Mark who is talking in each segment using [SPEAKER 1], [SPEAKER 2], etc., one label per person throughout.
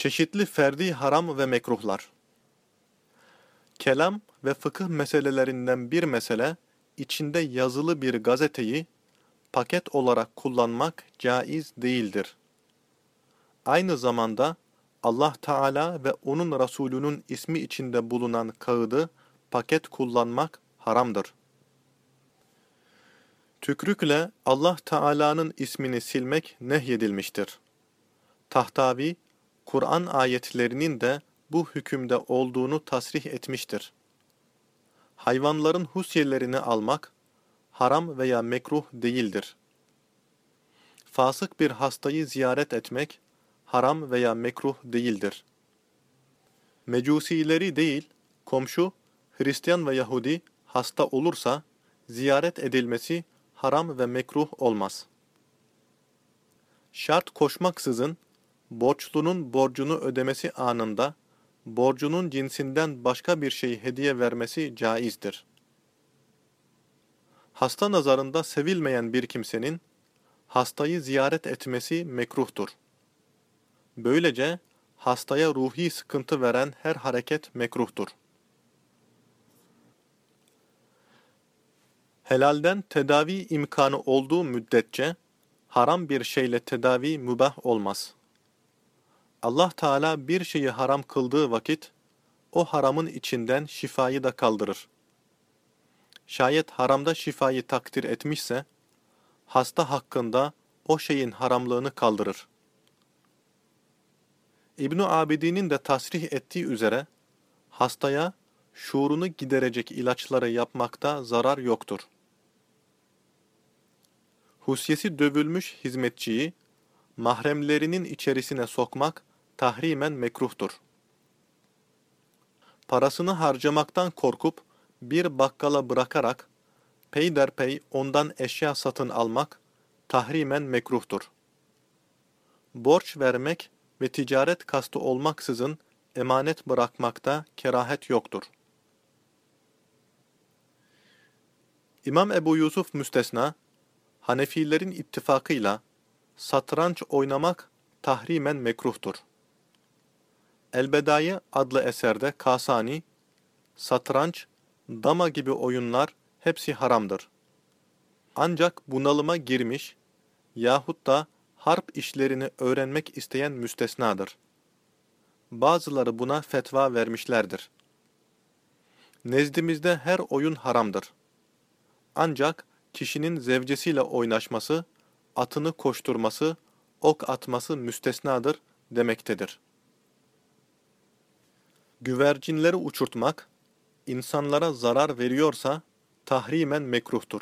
[SPEAKER 1] Çeşitli ferdi haram ve mekruhlar. Kelam ve fıkıh meselelerinden bir mesele, içinde yazılı bir gazeteyi paket olarak kullanmak caiz değildir. Aynı zamanda Allah Teala ve onun Resulünün ismi içinde bulunan kağıdı paket kullanmak haramdır. Tükrükle Allah Teala'nın ismini silmek nehyedilmiştir. Tahtavi, Kur'an ayetlerinin de bu hükümde olduğunu tasrih etmiştir. Hayvanların husyelerini almak, haram veya mekruh değildir. Fasık bir hastayı ziyaret etmek, haram veya mekruh değildir. Mecusileri değil, komşu, Hristiyan ve Yahudi hasta olursa, ziyaret edilmesi haram ve mekruh olmaz. Şart koşmaksızın, borçlunun borcunu ödemesi anında, borcunun cinsinden başka bir şey hediye vermesi caizdir. Hasta nazarında sevilmeyen bir kimsenin, hastayı ziyaret etmesi mekruhtur. Böylece, hastaya ruhi sıkıntı veren her hareket mekruhtur. Helalden tedavi imkanı olduğu müddetçe, haram bir şeyle tedavi mübah olmaz. Allah Teala bir şeyi haram kıldığı vakit, o haramın içinden şifayı da kaldırır. Şayet haramda şifayı takdir etmişse, hasta hakkında o şeyin haramlığını kaldırır. İbn Abidin'in de tasrih ettiği üzere, hastaya şuurunu giderecek ilaçları yapmakta zarar yoktur. Husyesi dövülmüş hizmetçiyi, mahremlerinin içerisine sokmak tahrimen mekruhtur. Parasını harcamaktan korkup bir bakkala bırakarak peyderpey ondan eşya satın almak tahrimen mekruhtur. Borç vermek ve ticaret kastı olmaksızın emanet bırakmakta kerahet yoktur. İmam Ebu Yusuf müstesna, Hanefilerin ittifakıyla satranç oynamak tahrimen mekruhtur. Elbedayı adlı eserde Kasani, satranç, dama gibi oyunlar hepsi haramdır. Ancak bunalıma girmiş yahut da harp işlerini öğrenmek isteyen müstesnadır. Bazıları buna fetva vermişlerdir. Nezdimizde her oyun haramdır. Ancak kişinin zevcesiyle oynaşması, atını koşturması, ok atması müstesnadır demektedir. Güvercinleri uçurtmak, insanlara zarar veriyorsa tahrimen mekruhtur.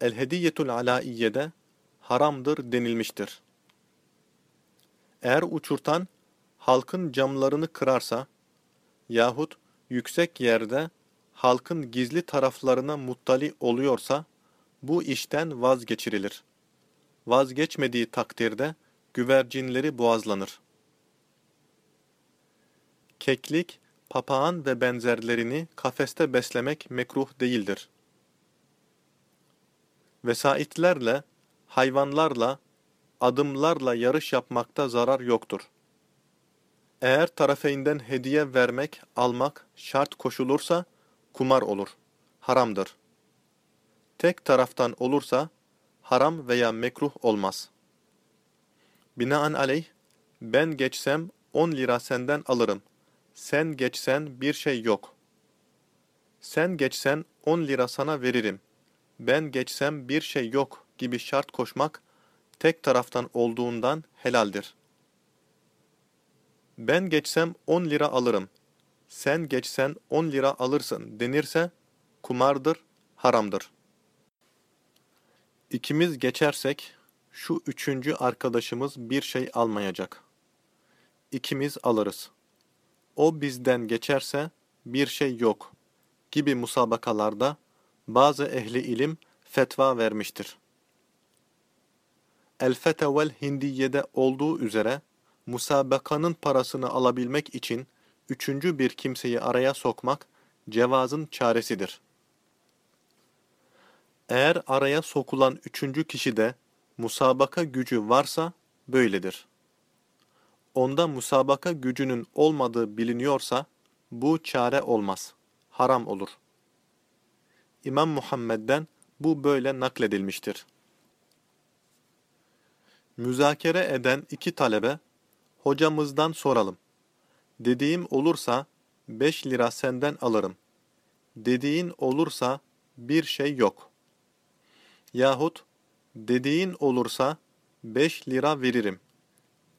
[SPEAKER 1] El-Hediyetul Alaiye'de haramdır denilmiştir. Eğer uçurtan halkın camlarını kırarsa yahut yüksek yerde halkın gizli taraflarına muttali oluyorsa bu işten vazgeçirilir. Vazgeçmediği takdirde güvercinleri boğazlanır. Keklik, papağan ve benzerlerini kafeste beslemek mekruh değildir. Vesaitlerle, hayvanlarla, adımlarla yarış yapmakta zarar yoktur. Eğer tarafeyinden hediye vermek, almak şart koşulursa, kumar olur, haramdır. Tek taraftan olursa, haram veya mekruh olmaz. Binaenaleyh, ben geçsem on lira senden alırım.'' Sen geçsen bir şey yok. Sen geçsen on lira sana veririm. Ben geçsem bir şey yok gibi şart koşmak tek taraftan olduğundan helaldir. Ben geçsem on lira alırım. Sen geçsen on lira alırsın denirse kumardır, haramdır. İkimiz geçersek şu üçüncü arkadaşımız bir şey almayacak. İkimiz alırız o bizden geçerse bir şey yok gibi musabakalarda bazı ehli ilim fetva vermiştir. El-Fetevel Hindiye'de olduğu üzere musabakanın parasını alabilmek için üçüncü bir kimseyi araya sokmak cevazın çaresidir. Eğer araya sokulan üçüncü kişide musabaka gücü varsa böyledir. Onda musabaka gücünün olmadığı biliniyorsa, bu çare olmaz. Haram olur. İmam Muhammed'den bu böyle nakledilmiştir. Müzakere eden iki talebe, hocamızdan soralım. Dediğim olursa, beş lira senden alırım. Dediğin olursa, bir şey yok. Yahut, dediğin olursa, beş lira veririm.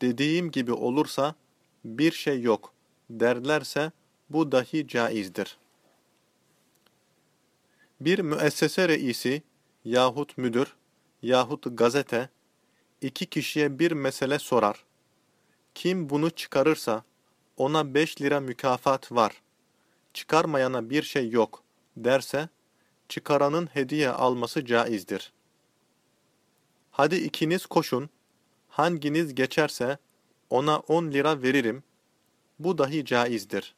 [SPEAKER 1] Dediğim gibi olursa, bir şey yok derlerse, bu dahi caizdir. Bir müessese reisi yahut müdür yahut gazete iki kişiye bir mesele sorar. Kim bunu çıkarırsa ona beş lira mükafat var. Çıkarmayana bir şey yok derse çıkaranın hediye alması caizdir. Hadi ikiniz koşun, hanginiz geçerse ona on lira veririm. Bu dahi caizdir.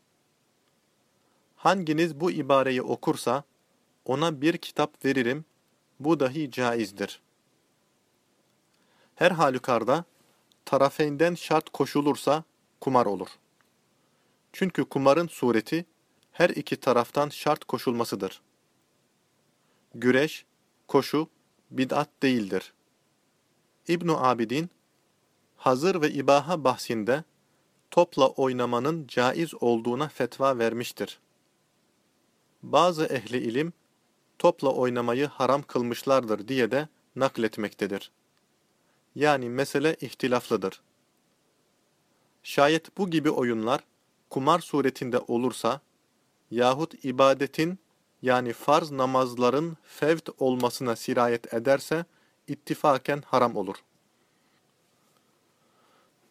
[SPEAKER 1] Hanginiz bu ibareyi okursa, ona bir kitap veririm, bu dahi caizdir. Her halükarda, tarafeyinden şart koşulursa, kumar olur. Çünkü kumarın sureti, her iki taraftan şart koşulmasıdır. Güreş, koşu, bid'at değildir. ibn Abidin, hazır ve ibaha bahsinde, topla oynamanın caiz olduğuna fetva vermiştir. Bazı ehli ilim, topla oynamayı haram kılmışlardır diye de nakletmektedir. Yani mesele ihtilaflıdır. Şayet bu gibi oyunlar kumar suretinde olursa yahut ibadetin yani farz namazların fevt olmasına sirayet ederse ittifaken haram olur.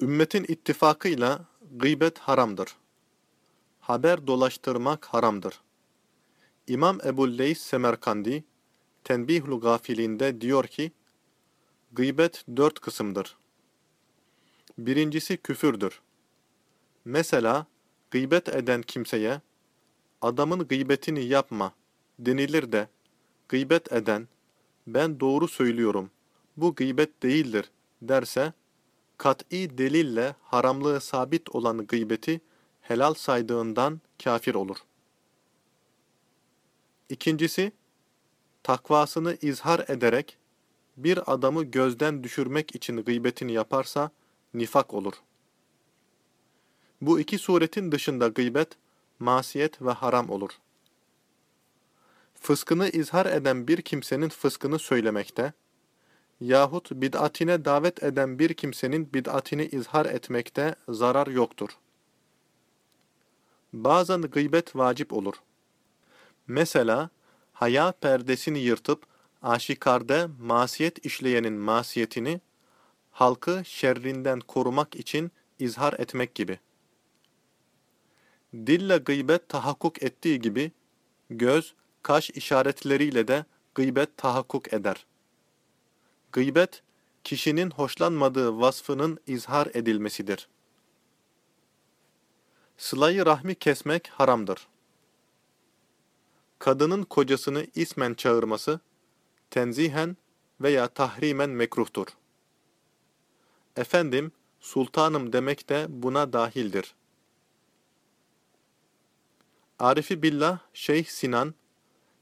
[SPEAKER 1] Ümmetin ittifakıyla gıybet haramdır. Haber dolaştırmak haramdır. İmam Ebu Leys Semerkandi, Tenbihul Gafilinde diyor ki, Gıybet dört kısımdır. Birincisi küfürdür. Mesela, gıybet eden kimseye, adamın gıybetini yapma denilir de, gıybet eden, ben doğru söylüyorum, bu gıybet değildir derse, kat'i delille haramlığı sabit olan gıybeti helal saydığından kafir olur. İkincisi, takvasını izhar ederek bir adamı gözden düşürmek için gıybetini yaparsa nifak olur. Bu iki suretin dışında gıybet, masiyet ve haram olur. Fıskını izhar eden bir kimsenin fıskını söylemekte, yahut bid'atine davet eden bir kimsenin bid'atini izhar etmekte zarar yoktur. Bazen gıybet vacip olur. Mesela, haya perdesini yırtıp, aşikarda masiyet işleyenin masiyetini, halkı şerrinden korumak için izhar etmek gibi. Dille gıybet tahakkuk ettiği gibi, göz, kaş işaretleriyle de gıybet tahakkuk eder. Gıybet, kişinin hoşlanmadığı vasfının izhar edilmesidir. Sılayı rahmi kesmek haramdır. Kadının kocasını ismen çağırması, tenzihen veya tahrimen mekruhtur. Efendim, sultanım demek de buna dahildir. Arifi Billah Şeyh Sinan,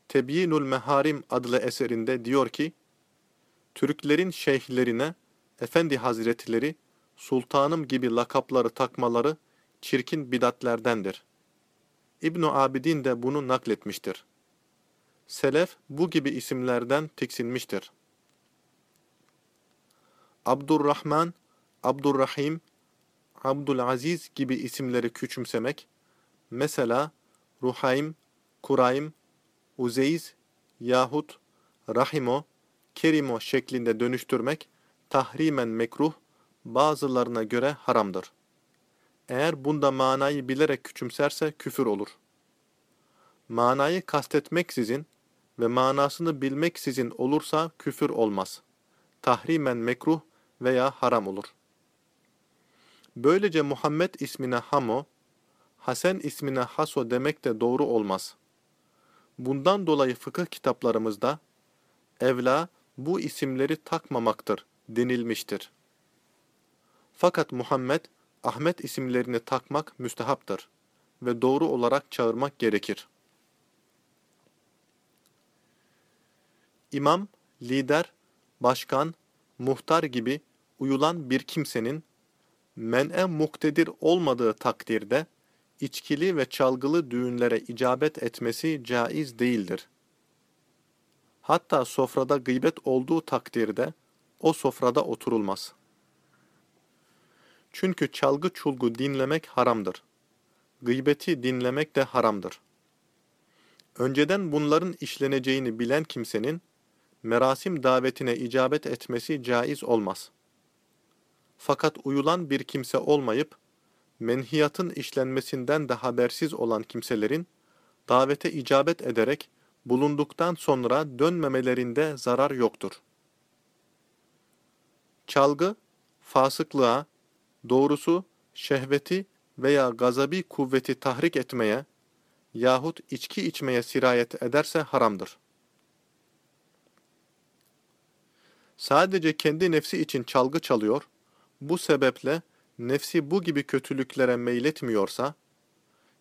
[SPEAKER 1] Tebyinul Meharim adlı eserinde diyor ki, Türklerin şeyhlerine, efendi hazretleri, sultanım gibi lakapları takmaları çirkin bidatlerdendir. ibn Abidin de bunu nakletmiştir. Selef bu gibi isimlerden tiksinmiştir. Abdurrahman, Abdurrahim, Abdülaziz gibi isimleri küçümsemek, mesela Ruhaym, Kuraym, Uzeyz yahut Rahimo, Kerimo şeklinde dönüştürmek tahrimen mekruh, bazılarına göre haramdır. Eğer bunda manayı bilerek küçümserse küfür olur. Manayı kastetmeksizin ve manasını bilmeksizin olursa küfür olmaz. Tahrimen mekruh veya haram olur. Böylece Muhammed ismine Hamo, Hasan ismine Haso demek de doğru olmaz. Bundan dolayı fıkıh kitaplarımızda evla bu isimleri takmamaktır denilmiştir. Fakat Muhammed Ahmet isimlerini takmak müstehaptır ve doğru olarak çağırmak gerekir. İmam, lider, başkan, muhtar gibi uyulan bir kimsenin men'e muktedir olmadığı takdirde içkili ve çalgılı düğünlere icabet etmesi caiz değildir. Hatta sofrada gıybet olduğu takdirde o sofrada oturulmaz. Çünkü çalgı çulgu dinlemek haramdır. Gıybeti dinlemek de haramdır. Önceden bunların işleneceğini bilen kimsenin, merasim davetine icabet etmesi caiz olmaz. Fakat uyulan bir kimse olmayıp, menhiyatın işlenmesinden de habersiz olan kimselerin, davete icabet ederek bulunduktan sonra dönmemelerinde zarar yoktur. Çalgı, fasıklığa, doğrusu şehveti veya gazabi kuvveti tahrik etmeye yahut içki içmeye sirayet ederse haramdır. Sadece kendi nefsi için çalgı çalıyor, bu sebeple nefsi bu gibi kötülüklere meyletmiyorsa,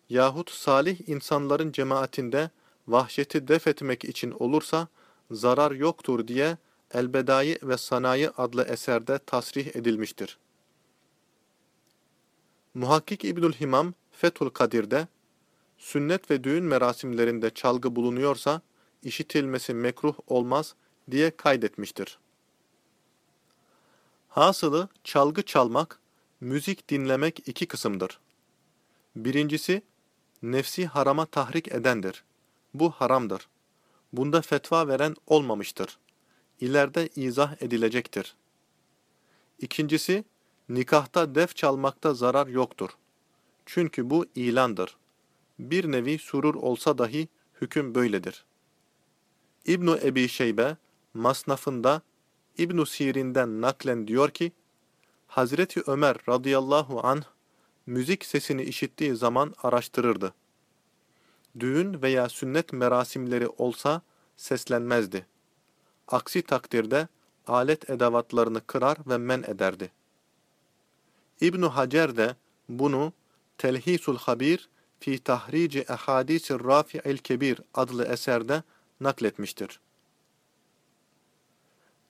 [SPEAKER 1] yahut salih insanların cemaatinde vahşeti def etmek için olursa zarar yoktur diye Elbedai ve Sanayi adlı eserde tasrih edilmiştir. Muhakkik İbnül Himam Fethul Kadir'de sünnet ve düğün merasimlerinde çalgı bulunuyorsa işitilmesi mekruh olmaz diye kaydetmiştir. Hasılı çalgı çalmak, müzik dinlemek iki kısımdır. Birincisi, nefsi harama tahrik edendir. Bu haramdır. Bunda fetva veren olmamıştır. İleride izah edilecektir. İkincisi, nikahta def çalmakta zarar yoktur. Çünkü bu ilandır. Bir nevi surur olsa dahi hüküm böyledir. İbnu Ebi Şeybe, masnafında İbn Sirin'den naklen diyor ki, Hazreti Ömer radıyallahu anh, müzik sesini işittiği zaman araştırırdı. Düğün veya sünnet merasimleri olsa seslenmezdi. Aksi takdirde alet edevatlarını kırar ve men ederdi. İbn Hacer de bunu Telhisul Habir fi tahrici ehadisir rafi'il kebir adlı eserde nakletmiştir.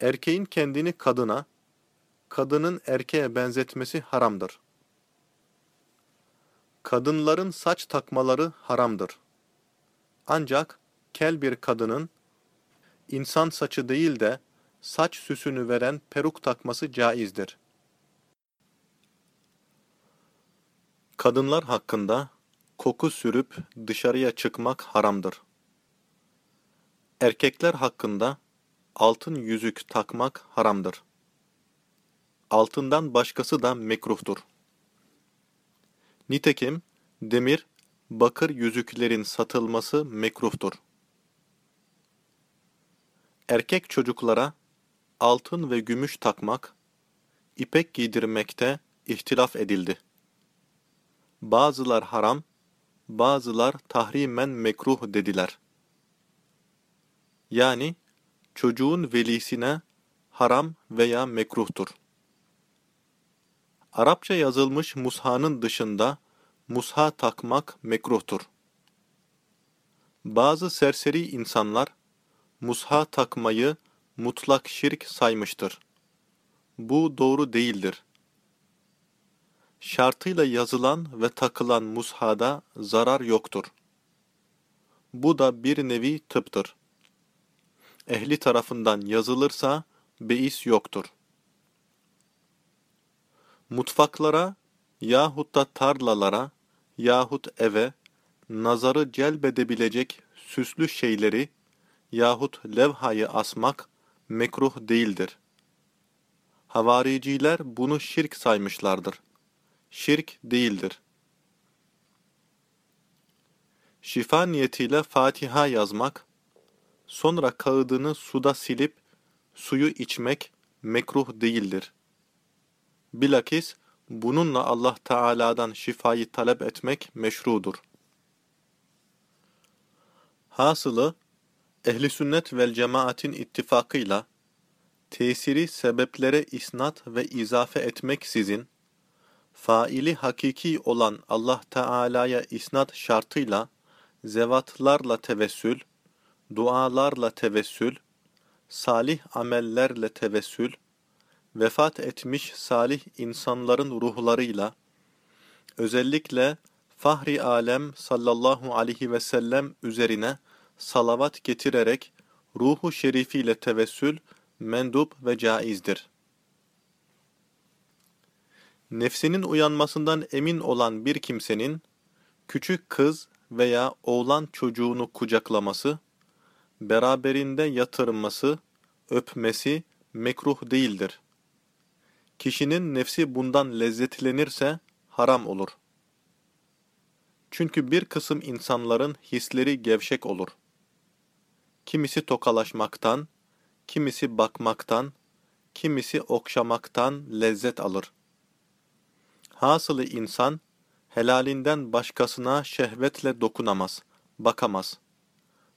[SPEAKER 1] Erkeğin kendini kadına, kadının erkeğe benzetmesi haramdır. Kadınların saç takmaları haramdır. Ancak kel bir kadının insan saçı değil de saç süsünü veren peruk takması caizdir. Kadınlar hakkında koku sürüp dışarıya çıkmak haramdır. Erkekler hakkında altın yüzük takmak haramdır. Altından başkası da mekruhtur. Nitekim demir, bakır yüzüklerin satılması mekruhtur. Erkek çocuklara altın ve gümüş takmak, ipek giydirmekte ihtilaf edildi. Bazılar haram, bazılar tahrimen mekruh dediler. Yani çocuğun velisine haram veya mekruhtur. Arapça yazılmış mushanın dışında musha takmak mekruhtur. Bazı serseri insanlar musha takmayı mutlak şirk saymıştır. Bu doğru değildir. Şartıyla yazılan ve takılan mushada zarar yoktur. Bu da bir nevi tıptır ehli tarafından yazılırsa beis yoktur. Mutfaklara yahut da tarlalara yahut eve nazarı celbedebilecek süslü şeyleri yahut levhayı asmak mekruh değildir. Havariciler bunu şirk saymışlardır. Şirk değildir. Şifa niyetiyle Fatiha yazmak, Sonra kağıdını suda silip suyu içmek mekruh değildir. Bilakis bununla Allah Teala'dan şifayı talep etmek meşrudur. Hasılı, ehli sünnet vel cemaatin ittifakıyla tesiri sebeplere isnat ve izafe etmek sizin faili hakiki olan Allah Teala'ya isnat şartıyla zevatlarla tevessül, dualarla tevessül, salih amellerle tevessül, vefat etmiş salih insanların ruhlarıyla, özellikle Fahri Alem sallallahu aleyhi ve sellem üzerine salavat getirerek ruhu şerifiyle tevessül mendup ve caizdir. Nefsinin uyanmasından emin olan bir kimsenin, küçük kız veya oğlan çocuğunu kucaklaması, beraberinde yatırması, öpmesi mekruh değildir. Kişinin nefsi bundan lezzetlenirse haram olur. Çünkü bir kısım insanların hisleri gevşek olur. Kimisi tokalaşmaktan, kimisi bakmaktan, kimisi okşamaktan lezzet alır. Hasılı insan, helalinden başkasına şehvetle dokunamaz, bakamaz.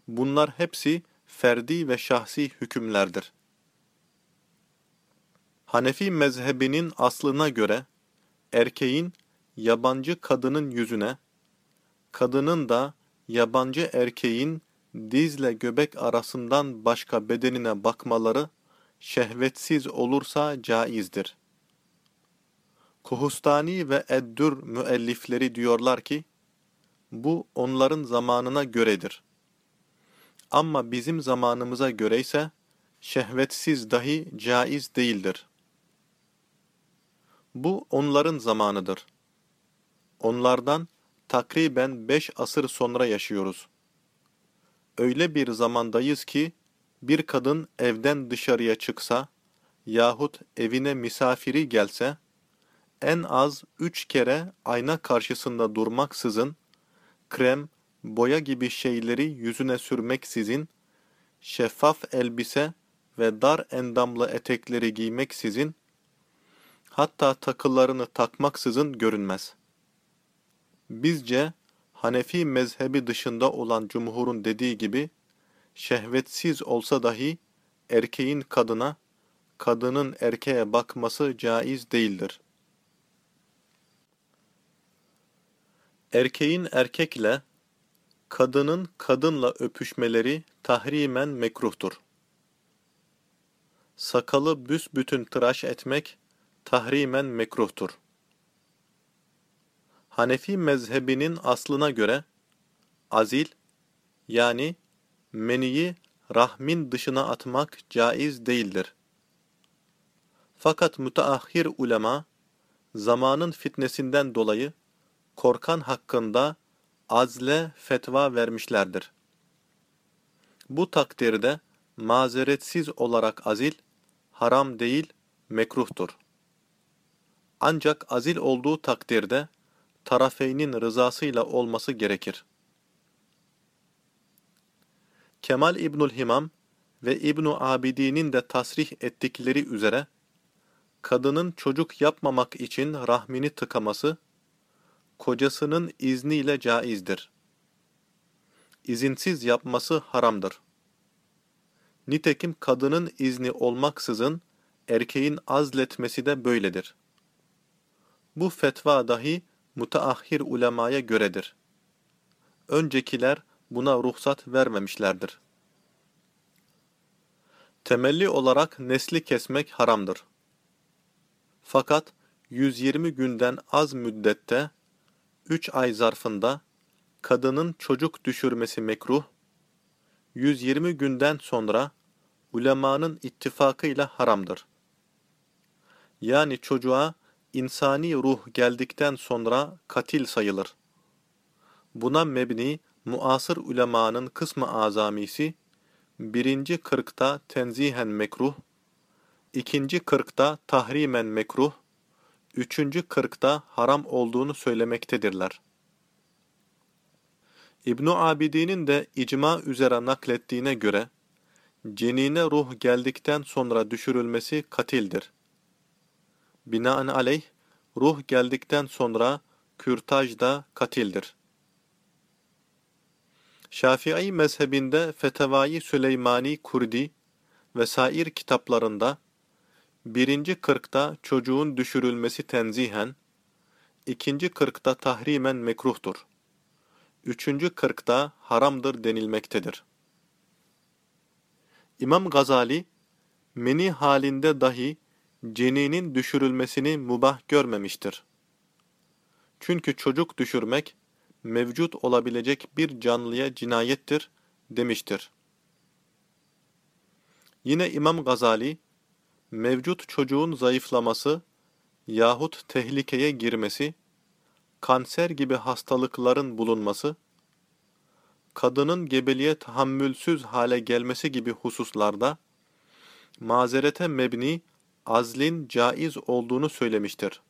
[SPEAKER 1] Bunlar hepsi ferdi ve şahsi hükümlerdir. Hanefi mezhebinin aslına göre, erkeğin yabancı kadının yüzüne, kadının da yabancı erkeğin dizle göbek arasından başka bedenine bakmaları şehvetsiz olursa caizdir. Kuhustani ve Eddür müellifleri diyorlar ki, bu onların zamanına göredir. Ama bizim zamanımıza göre ise şehvetsiz dahi caiz değildir. Bu onların zamanıdır. Onlardan takriben beş asır sonra yaşıyoruz. Öyle bir zamandayız ki, bir kadın evden dışarıya çıksa yahut evine misafiri gelse, en az üç kere ayna karşısında durmaksızın, krem, boya gibi şeyleri yüzüne sürmeksizin, şeffaf elbise ve dar endamlı etekleri giymeksizin, hatta takılarını takmaksızın görünmez. Bizce, Hanefi mezhebi dışında olan cumhurun dediği gibi, şehvetsiz olsa dahi erkeğin kadına, kadının erkeğe bakması caiz değildir. Erkeğin erkekle, kadının kadınla öpüşmeleri tahrimen mekruhtur. Sakalı büsbütün tıraş etmek tahrimen mekruhtur. Hanefi mezhebinin aslına göre, azil, yani meniyi rahmin dışına atmak caiz değildir. Fakat müteahhir ulema, zamanın fitnesinden dolayı, korkan hakkında azle fetva vermişlerdir. Bu takdirde mazeretsiz olarak azil, haram değil, mekruhtur. Ancak azil olduğu takdirde, tarafeynin rızasıyla olması gerekir. Kemal İbnül Himam ve İbnu Abidin'in de tasrih ettikleri üzere, kadının çocuk yapmamak için rahmini tıkaması, kocasının izniyle caizdir. İzinsiz yapması haramdır. Nitekim kadının izni olmaksızın erkeğin azletmesi de böyledir. Bu fetva dahi müteahhir ulemaya göredir. Öncekiler buna ruhsat vermemişlerdir. Temelli olarak nesli kesmek haramdır. Fakat 120 günden az müddette 3 ay zarfında kadının çocuk düşürmesi mekruh, 120 günden sonra ulemanın ittifakıyla haramdır. Yani çocuğa insani ruh geldikten sonra katil sayılır. Buna mebni muasır ulemanın kısmı azamisi, birinci kırkta tenzihen mekruh, ikinci kırkta tahrimen mekruh, üçüncü kırkta haram olduğunu söylemektedirler. İbn Abidin'in de icma üzere naklettiğine göre, cenine ruh geldikten sonra düşürülmesi katildir. Binaenaleyh, ruh geldikten sonra kürtaj da katildir. Şafii mezhebinde Fetevai Süleymani Kurdi ve sair kitaplarında birinci kırkta çocuğun düşürülmesi tenzihen, ikinci kırkta tahrimen mekruhtur. Üçüncü kırkta haramdır denilmektedir. İmam Gazali, meni halinde dahi ceninin düşürülmesini mubah görmemiştir. Çünkü çocuk düşürmek, mevcut olabilecek bir canlıya cinayettir demiştir. Yine İmam Gazali, mevcut çocuğun zayıflaması yahut tehlikeye girmesi, kanser gibi hastalıkların bulunması, kadının gebeliğe tahammülsüz hale gelmesi gibi hususlarda, mazerete mebni azlin caiz olduğunu söylemiştir.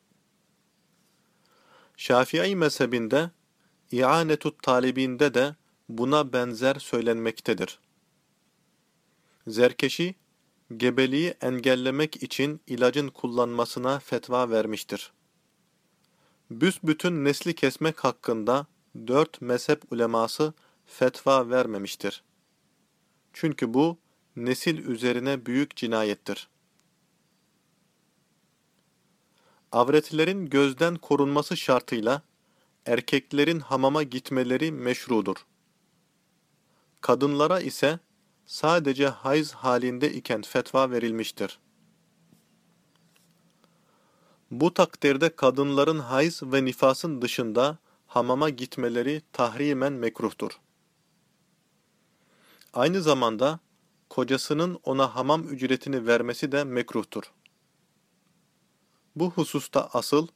[SPEAKER 1] Şafii mezhebinde, İanetut talibinde de buna benzer söylenmektedir. Zerkeşi, gebeliği engellemek için ilacın kullanmasına fetva vermiştir. Büsbütün nesli kesmek hakkında dört mezhep uleması fetva vermemiştir. Çünkü bu nesil üzerine büyük cinayettir. Avretlerin gözden korunması şartıyla erkeklerin hamama gitmeleri meşrudur. Kadınlara ise sadece hayız halinde iken fetva verilmiştir. Bu takdirde kadınların hayız ve nifasın dışında hamama gitmeleri tahrimen mekruhtur. Aynı zamanda kocasının ona hamam ücretini vermesi de mekruhtur. Bu hususta asıl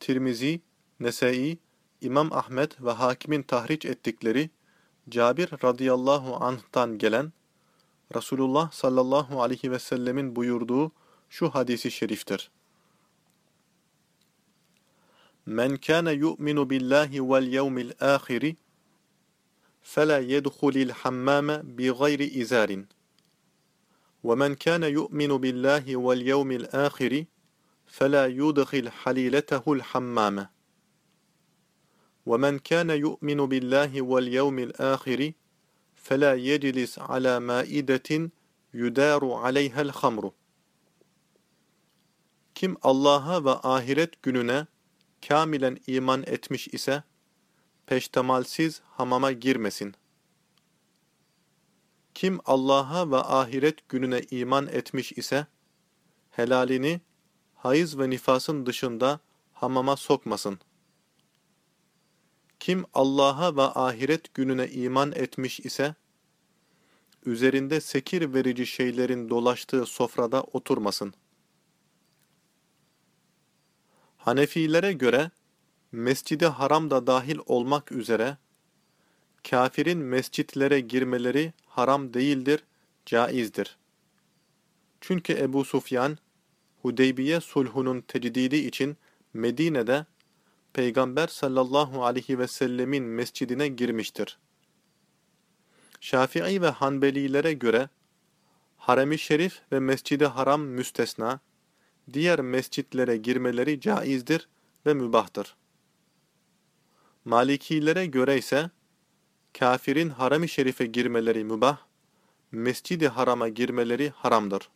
[SPEAKER 1] Tirmizi, Nesai, İmam Ahmet ve Hakim'in tahriç ettikleri Cabir radıyallahu anh'tan gelen Resulullah sallallahu aleyhi ve sellemin buyurduğu şu hadisi şeriftir. Men kana yu'minu billahi vel yevmil ahiri فلا يدخل الحمام بغير إزار ومن كان يؤمن بالله واليوم الآخر فلا يدخل حليلته الحمام ومن كان يؤمن بالله واليوم الآخر فلا يجلس على مائدة يدار عليها الخمر Kim Allah'a ve ahiret gününe kamilen iman etmiş ise, peştemalsiz hamama girmesin. Kim Allah'a ve ahiret gününe iman etmiş ise, helalini hayız ve nifasın dışında hamama sokmasın. Kim Allah'a ve ahiret gününe iman etmiş ise, üzerinde sekir verici şeylerin dolaştığı sofrada oturmasın. Hanefilere göre, mescide haram da dahil olmak üzere, kafirin mescitlere girmeleri haram değildir, caizdir. Çünkü Ebu Sufyan, Hudeybiye sulhunun tecdidi için Medine'de Peygamber sallallahu aleyhi ve sellemin mescidine girmiştir. Şafii ve Hanbelilere göre Harem-i Şerif ve Mescid-i Haram müstesna, diğer mescitlere girmeleri caizdir ve mübahtır. Malikilere göre ise kafirin Harem-i Şerif'e girmeleri mübah, Mescid-i Haram'a girmeleri haramdır.